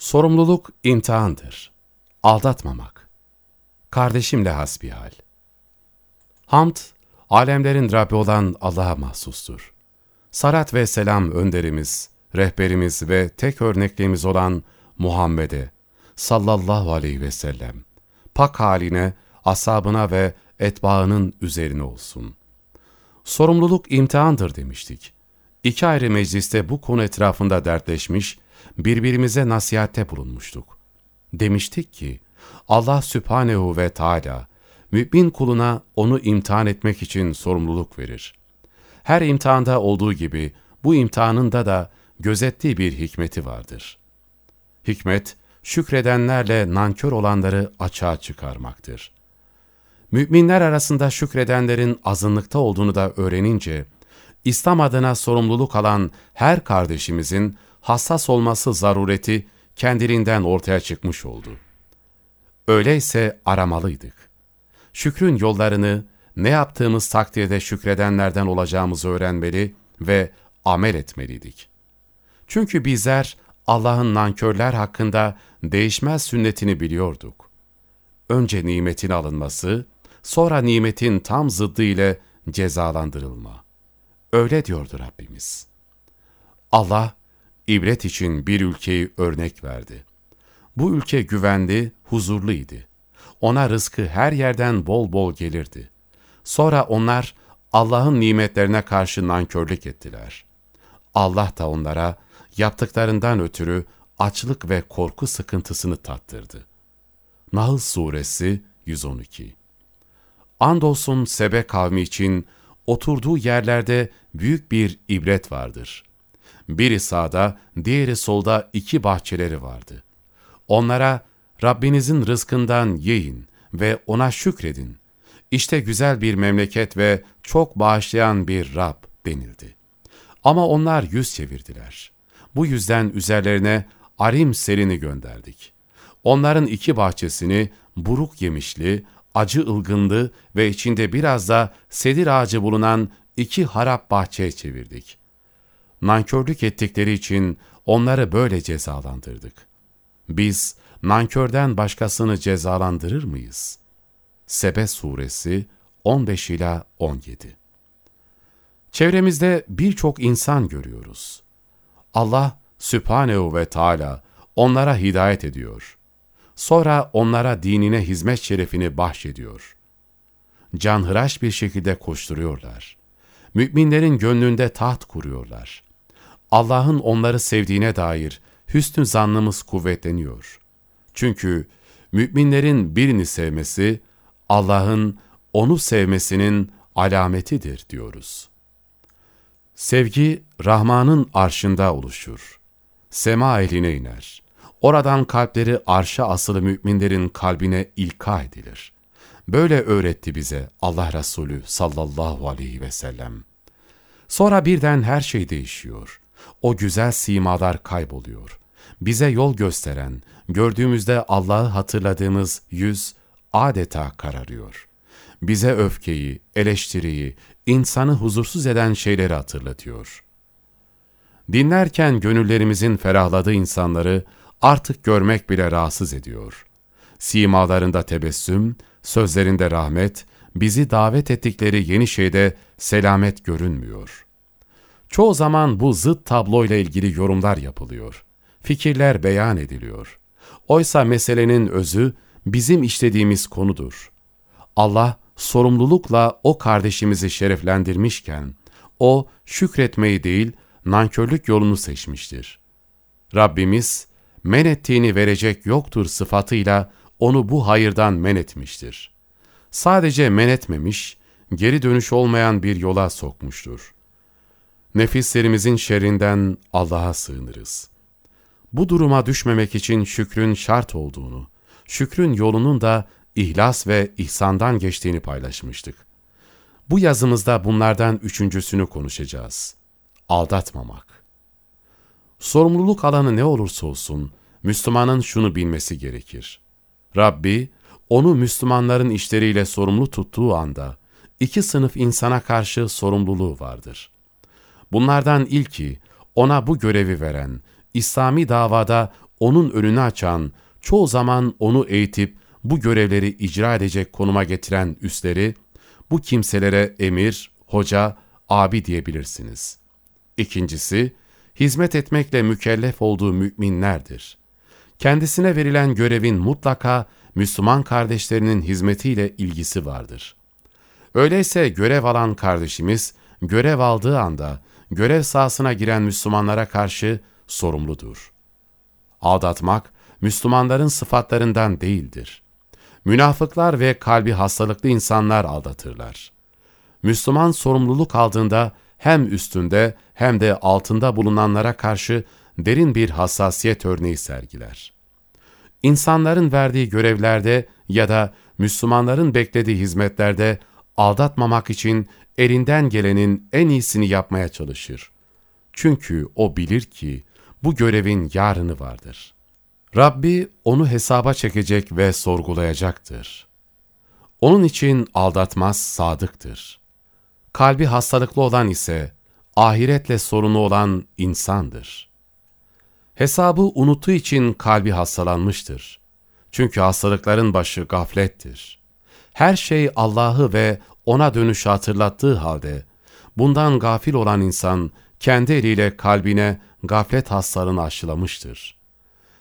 Sorumluluk imtihandır. Aldatmamak. Kardeşimle hasbihal. Hamd, alemlerin Rabbi olan Allah'a mahsustur. Salat ve selam önderimiz, rehberimiz ve tek örnekliğimiz olan Muhammed'e sallallahu aleyhi ve sellem, pak haline, asabına ve etbaının üzerine olsun. Sorumluluk imtihandır demiştik. İki ayrı mecliste bu konu etrafında dertleşmiş, birbirimize nasihatte bulunmuştuk. Demiştik ki, Allah Sübhanehu ve Teala, mümin kuluna onu imtihan etmek için sorumluluk verir. Her imtihanda olduğu gibi bu imtihanında da gözettiği bir hikmeti vardır. Hikmet, şükredenlerle nankör olanları açığa çıkarmaktır. Müminler arasında şükredenlerin azınlıkta olduğunu da öğrenince, İslam adına sorumluluk alan her kardeşimizin hassas olması zarureti kendiliğinden ortaya çıkmış oldu. Öyleyse aramalıydık. Şükrün yollarını, ne yaptığımız takdirde şükredenlerden olacağımızı öğrenmeli ve amel etmeliydik. Çünkü bizler Allah'ın nankörler hakkında değişmez sünnetini biliyorduk. Önce nimetin alınması, sonra nimetin tam zıddı ile cezalandırılma. Öyle diyordu Rabbimiz. Allah, ibret için bir ülkeyi örnek verdi. Bu ülke güvenli, huzurluydu. Ona rızkı her yerden bol bol gelirdi. Sonra onlar Allah'ın nimetlerine karşı nankörlük ettiler. Allah da onlara yaptıklarından ötürü açlık ve korku sıkıntısını tattırdı. Nahl Suresi 112 Andolsun Sebe kavmi için oturduğu yerlerde büyük bir ibret vardır. Biri sağda, diğeri solda iki bahçeleri vardı. Onlara Rabbinizin rızkından yiyin ve ona şükredin. İşte güzel bir memleket ve çok bağışlayan bir Rab denildi. Ama onlar yüz çevirdiler. Bu yüzden üzerlerine arim serini gönderdik. Onların iki bahçesini buruk yemişli, acı ılgındı ve içinde biraz da sedir ağacı bulunan iki harap bahçeye çevirdik. Nankörlük ettikleri için onları böyle cezalandırdık. Biz nankörden başkasını cezalandırır mıyız? Sebe Suresi 15 ila 17. Çevremizde birçok insan görüyoruz. Allah Sübhanehu ve Teala onlara hidayet ediyor. Sonra onlara dinine hizmet şerefini bahşediyor. Canhıraş bir şekilde koşturuyorlar. Müminlerin gönlünde taht kuruyorlar. Allah'ın onları sevdiğine dair hüsnü zannımız kuvvetleniyor. Çünkü müminlerin birini sevmesi, Allah'ın onu sevmesinin alametidir diyoruz. Sevgi, Rahman'ın arşında oluşur. Sema ehline iner. Oradan kalpleri arşa asılı müminlerin kalbine ilka edilir. Böyle öğretti bize Allah Resulü sallallahu aleyhi ve sellem. Sonra birden her şey değişiyor. O güzel simalar kayboluyor. Bize yol gösteren, gördüğümüzde Allah'ı hatırladığımız yüz adeta kararıyor. Bize öfkeyi, eleştiriyi, insanı huzursuz eden şeyleri hatırlatıyor. Dinlerken gönüllerimizin ferahladığı insanları artık görmek bile rahatsız ediyor. Simalarında tebessüm, sözlerinde rahmet, bizi davet ettikleri yeni şeyde selamet görünmüyor. Çoğu zaman bu zıt tabloyla ilgili yorumlar yapılıyor. Fikirler beyan ediliyor. Oysa meselenin özü bizim işlediğimiz konudur. Allah sorumlulukla o kardeşimizi şereflendirmişken, o şükretmeyi değil, nankörlük yolunu seçmiştir. Rabbimiz, men ettiğini verecek yoktur sıfatıyla onu bu hayırdan men etmiştir. Sadece men etmemiş, geri dönüş olmayan bir yola sokmuştur. Nefislerimizin şerrinden Allah'a sığınırız. Bu duruma düşmemek için şükrün şart olduğunu, şükrün yolunun da ihlas ve ihsandan geçtiğini paylaşmıştık. Bu yazımızda bunlardan üçüncüsünü konuşacağız. Aldatmamak. Sorumluluk alanı ne olursa olsun, Müslümanın şunu bilmesi gerekir. Rabbi, onu Müslümanların işleriyle sorumlu tuttuğu anda, iki sınıf insana karşı sorumluluğu vardır. Bunlardan ilki, ona bu görevi veren, İslami davada onun önünü açan, çoğu zaman onu eğitip bu görevleri icra edecek konuma getiren üstleri, bu kimselere emir, hoca, abi diyebilirsiniz. İkincisi, hizmet etmekle mükellef olduğu müminlerdir. Kendisine verilen görevin mutlaka Müslüman kardeşlerinin hizmetiyle ilgisi vardır. Öyleyse görev alan kardeşimiz, görev aldığı anda görev sahasına giren Müslümanlara karşı sorumludur. Aldatmak, Müslümanların sıfatlarından değildir. Münafıklar ve kalbi hastalıklı insanlar aldatırlar. Müslüman sorumluluk aldığında hem üstünde hem de altında bulunanlara karşı derin bir hassasiyet örneği sergiler. İnsanların verdiği görevlerde ya da Müslümanların beklediği hizmetlerde aldatmamak için elinden gelenin en iyisini yapmaya çalışır. Çünkü o bilir ki bu görevin yarını vardır. Rabbi onu hesaba çekecek ve sorgulayacaktır. Onun için aldatmaz sadıktır. Kalbi hastalıklı olan ise ahiretle sorunu olan insandır. Hesabı unuttuğu için kalbi hastalanmıştır. Çünkü hastalıkların başı gaflettir. Her şey Allah'ı ve ona dönüşü hatırlattığı halde, bundan gafil olan insan kendi eliyle kalbine gaflet hastalığını aşılamıştır.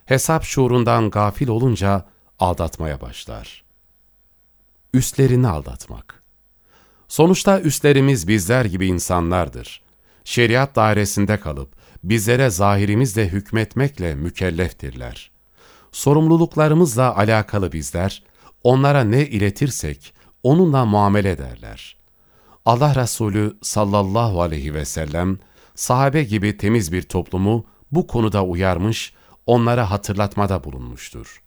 Hesap şuurundan gafil olunca aldatmaya başlar. Üstlerini aldatmak Sonuçta üstlerimiz bizler gibi insanlardır. Şeriat dairesinde kalıp bizlere zahirimizle hükmetmekle mükelleftirler. Sorumluluklarımızla alakalı bizler, onlara ne iletirsek onunla muamele ederler. Allah Resulü sallallahu aleyhi ve sellem, sahabe gibi temiz bir toplumu bu konuda uyarmış, onlara hatırlatmada bulunmuştur.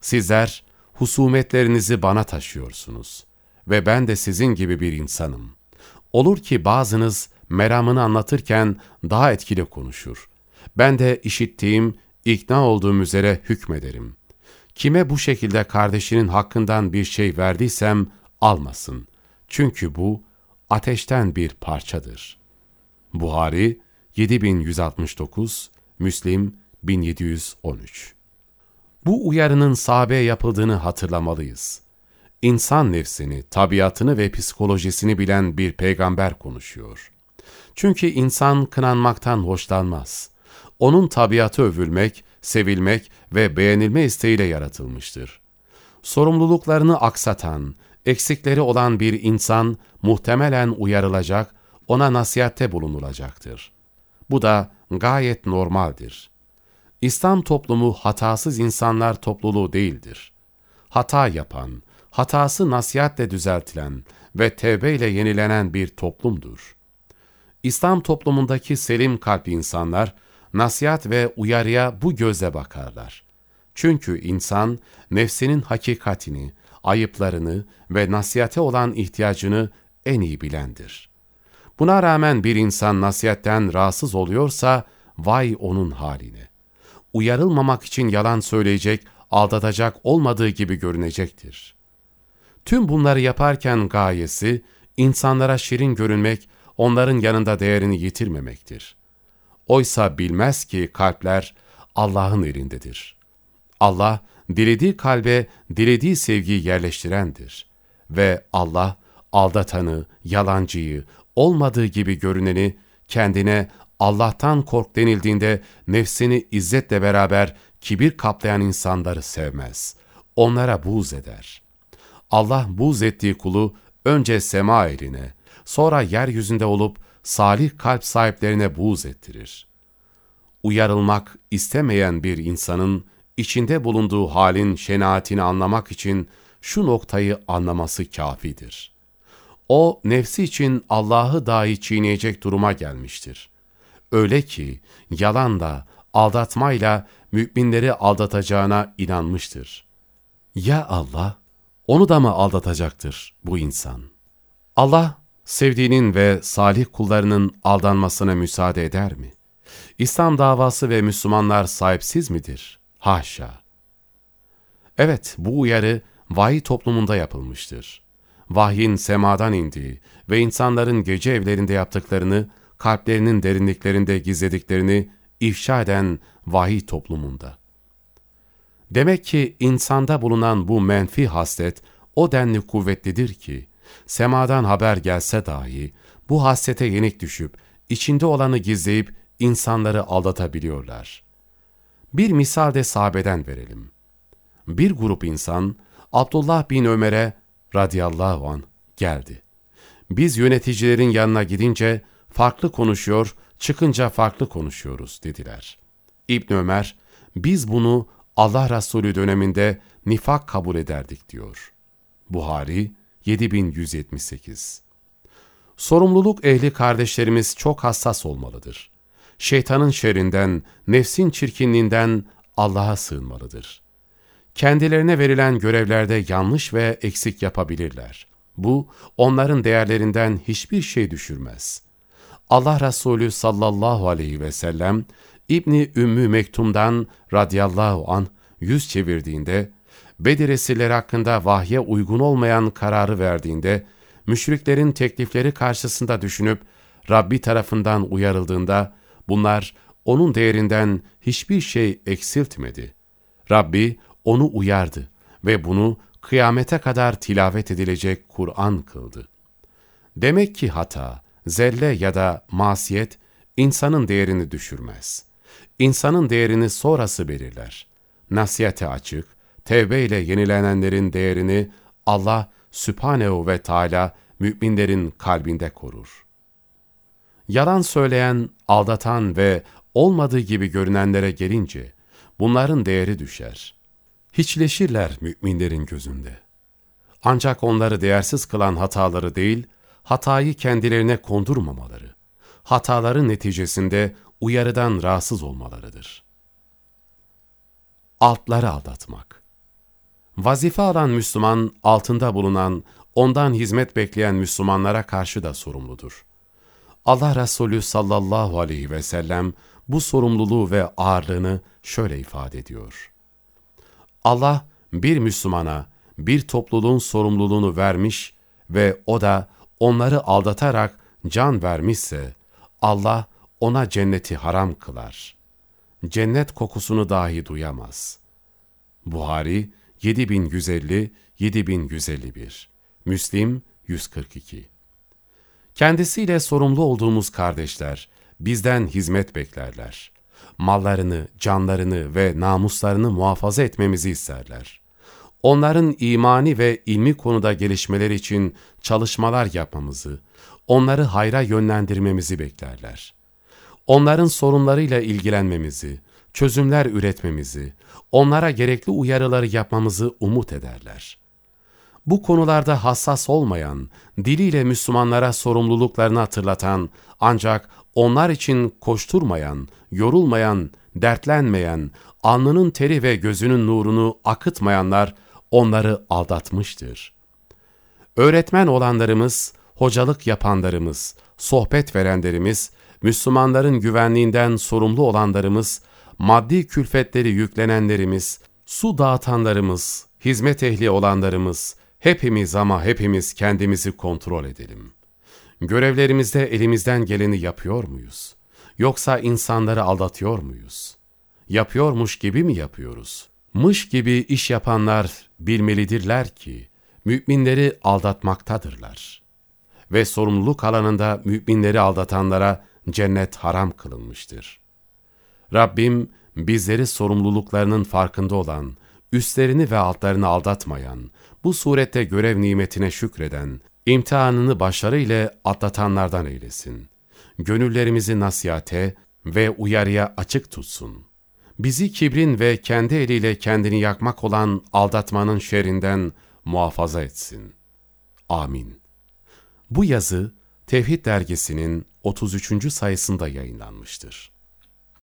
Sizler husumetlerinizi bana taşıyorsunuz ve ben de sizin gibi bir insanım. Olur ki bazınız meramını anlatırken daha etkili konuşur. Ben de işittiğim, ikna olduğum üzere hükmederim. Kime bu şekilde kardeşinin hakkından bir şey verdiysem almasın. Çünkü bu ateşten bir parçadır. Buhari 7169, Müslim 1713 Bu uyarının sahabeye yapıldığını hatırlamalıyız. İnsan nefsini, tabiatını ve psikolojisini bilen bir peygamber konuşuyor. Çünkü insan kınanmaktan hoşlanmaz. Onun tabiatı övülmek, sevilmek ve beğenilme isteğiyle yaratılmıştır. Sorumluluklarını aksatan, eksikleri olan bir insan muhtemelen uyarılacak, ona nasihatte bulunulacaktır. Bu da gayet normaldir. İslam toplumu hatasız insanlar topluluğu değildir. Hata yapan, hatası nasihatle düzeltilen ve tevbeyle yenilenen bir toplumdur. İslam toplumundaki selim kalpli insanlar, nasihat ve uyarıya bu gözle bakarlar. Çünkü insan, nefsinin hakikatini, ayıplarını ve nasihate olan ihtiyacını en iyi bilendir. Buna rağmen bir insan nasihatten rahatsız oluyorsa, vay onun haline. Uyarılmamak için yalan söyleyecek, aldatacak olmadığı gibi görünecektir. Tüm bunları yaparken gayesi, insanlara şirin görünmek, onların yanında değerini yitirmemektir. Oysa bilmez ki kalpler Allah'ın elindedir. Allah, dilediği kalbe dilediği sevgiyi yerleştirendir. Ve Allah, aldatanı, yalancıyı, olmadığı gibi görüneni, kendine Allah'tan kork denildiğinde nefsini izzetle beraber kibir kaplayan insanları sevmez. Onlara buğz eder. Allah buğz ettiği kulu önce sema eline, sonra yeryüzünde olup salih kalp sahiplerine buğz ettirir. Uyarılmak istemeyen bir insanın içinde bulunduğu halin şenaatini anlamak için şu noktayı anlaması kafidir. O nefsi için Allah'ı dahi çiğneyecek duruma gelmiştir. Öyle ki yalanla, aldatmayla müminleri aldatacağına inanmıştır. Ya Allah, onu da mı aldatacaktır bu insan? Allah, sevdiğinin ve salih kullarının aldanmasına müsaade eder mi? İslam davası ve Müslümanlar sahipsiz midir? Haşa! Evet, bu uyarı vahiy toplumunda yapılmıştır. Vahyin semadan indiği ve insanların gece evlerinde yaptıklarını, kalplerinin derinliklerinde gizlediklerini ifşa eden vahiy toplumunda. Demek ki insanda bulunan bu menfi haslet o denli kuvvetlidir ki, semadan haber gelse dahi bu hasrete yenik düşüp, içinde olanı gizleyip insanları aldatabiliyorlar. Bir misal de sahabeden verelim. Bir grup insan, Abdullah bin Ömer'e radıyallahu an geldi. Biz yöneticilerin yanına gidince farklı konuşuyor, çıkınca farklı konuşuyoruz dediler. İbn Ömer, biz bunu Allah Resulü döneminde nifak kabul ederdik diyor. Buhari 7178 Sorumluluk ehli kardeşlerimiz çok hassas olmalıdır. Şeytanın şerrinden, nefsin çirkinliğinden Allah'a sığınmalıdır. Kendilerine verilen görevlerde yanlış ve eksik yapabilirler. Bu, onların değerlerinden hiçbir şey düşürmez. Allah Resulü sallallahu aleyhi ve sellem, İbni Ümmü Mektum'dan radıyallahu an yüz çevirdiğinde, Bedir esirleri hakkında vahye uygun olmayan kararı verdiğinde, müşriklerin teklifleri karşısında düşünüp, Rabbi tarafından uyarıldığında, bunlar onun değerinden hiçbir şey eksiltmedi. Rabbi onu uyardı ve bunu kıyamete kadar tilavet edilecek Kur'an kıldı. Demek ki hata, zelle ya da masiyet insanın değerini düşürmez. İnsanın değerini sonrası belirler. Nasihate açık, tevbe ile yenilenenlerin değerini Allah Sübhanehu ve Teala müminlerin kalbinde korur. Yalan söyleyen, aldatan ve olmadığı gibi görünenlere gelince bunların değeri düşer. Hiçleşirler müminlerin gözünde. Ancak onları değersiz kılan hataları değil, hatayı kendilerine kondurmamaları, hataların neticesinde uyarıdan rahatsız olmalarıdır. Altları aldatmak Vazife alan Müslüman, altında bulunan, ondan hizmet bekleyen Müslümanlara karşı da sorumludur. Allah Resulü sallallahu aleyhi ve sellem bu sorumluluğu ve ağırlığını şöyle ifade ediyor. Allah bir Müslümana bir topluluğun sorumluluğunu vermiş ve o da onları aldatarak can vermişse, Allah ona cenneti haram kılar. Cennet kokusunu dahi duyamaz. Buhari 7150-7151 Müslim 142 Kendisiyle sorumlu olduğumuz kardeşler bizden hizmet beklerler. Mallarını, canlarını ve namuslarını muhafaza etmemizi isterler. Onların imani ve ilmi konuda gelişmeler için çalışmalar yapmamızı, onları hayra yönlendirmemizi beklerler. Onların sorunlarıyla ilgilenmemizi, çözümler üretmemizi, onlara gerekli uyarıları yapmamızı umut ederler. Bu konularda hassas olmayan, diliyle Müslümanlara sorumluluklarını hatırlatan, ancak onlar için koşturmayan, yorulmayan, dertlenmeyen, alnının teri ve gözünün nurunu akıtmayanlar onları aldatmıştır. Öğretmen olanlarımız, hocalık yapanlarımız, sohbet verenlerimiz, Müslümanların güvenliğinden sorumlu olanlarımız, maddi külfetleri yüklenenlerimiz, su dağıtanlarımız, hizmet ehli olanlarımız, hepimiz ama hepimiz kendimizi kontrol edelim. Görevlerimizde elimizden geleni yapıyor muyuz? Yoksa insanları aldatıyor muyuz? Yapıyormuş gibi mi yapıyoruz? Mış gibi iş yapanlar bilmelidirler ki, müminleri aldatmaktadırlar. Ve sorumluluk alanında müminleri aldatanlara cennet haram kılınmıştır. Rabbim bizleri sorumluluklarının farkında olan, üstlerini ve altlarını aldatmayan, bu surette görev nimetine şükreden, imtihanını başarıyla atlatanlardan eylesin. Gönüllerimizi nasihate ve uyarıya açık tutsun. Bizi kibrin ve kendi eliyle kendini yakmak olan aldatmanın şerrinden muhafaza etsin. Amin. Bu yazı Tevhid dergisinin 33. sayısında yayınlanmıştır.